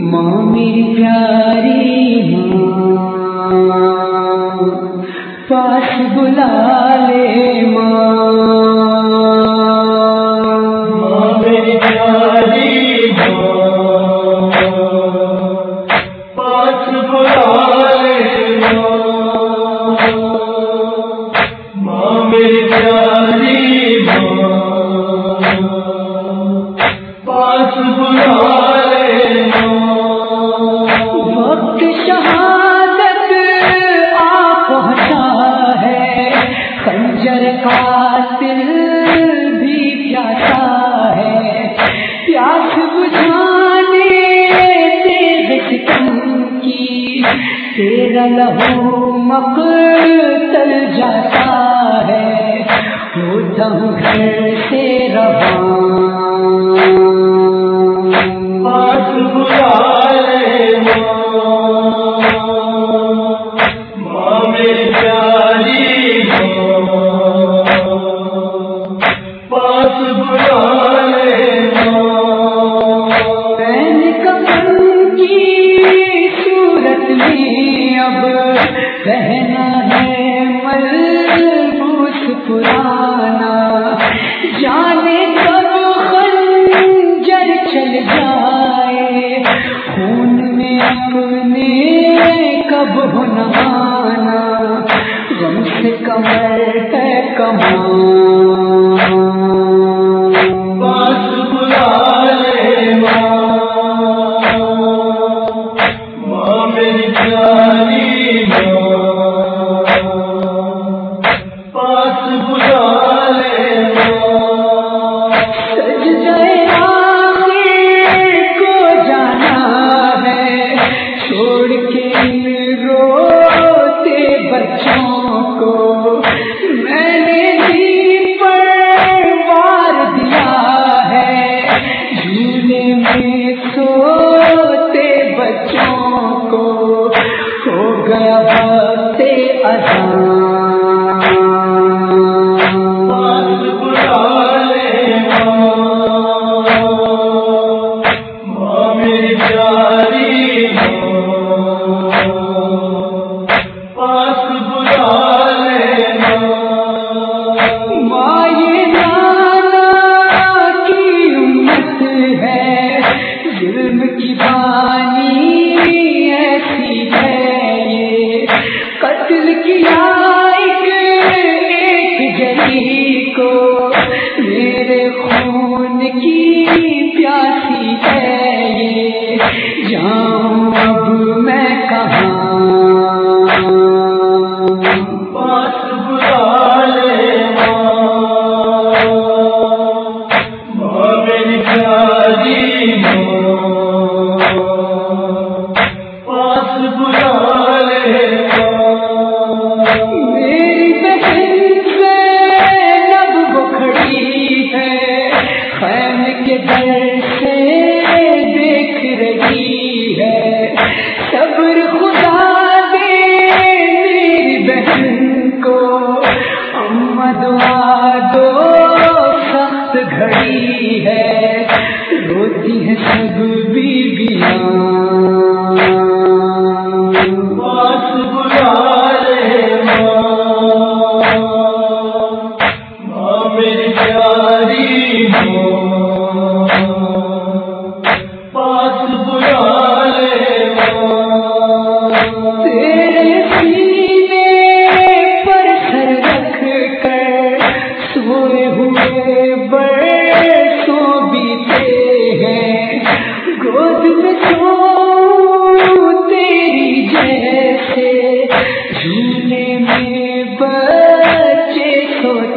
ماں میری پیاری ماں پاس بلا لے ماں۔ تیرا لہو مقتل جاتا ہے۔ تو دم گھر سے اپنے کب کمر ہے کمان میرے خون کی پیاسی ہے یہ۔ جاؤں اب میں کہاں کھڑی ہے روتی ہے سب بیبیاں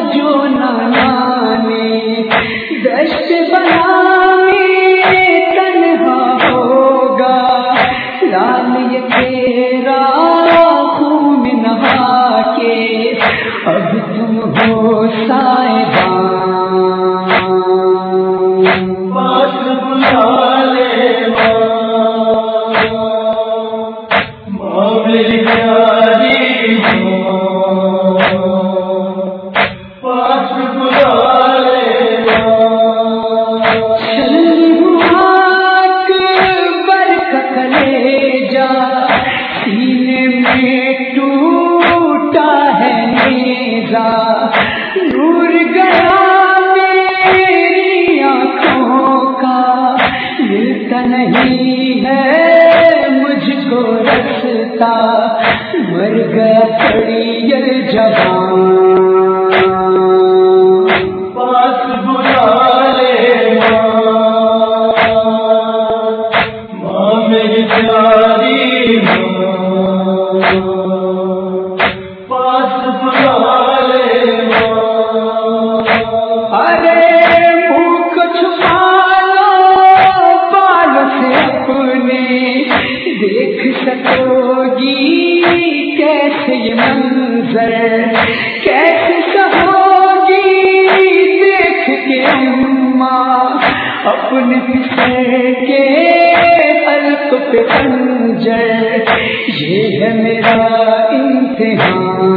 جو نانے دشت بنانے تنہا ہوگا۔ لال تیرا خون نہا کے اب تم ہو نیزا نور گیا میری آنکھوں کا۔ ملتا نہیں ہے مجھ کو رستا مر گیا پڑی جبان کیسے یہ منظر کیسے کہو دیکھ کے اماں اپنے پسے کے حلق پہ پنجر، یہ ہے میرا امتحان۔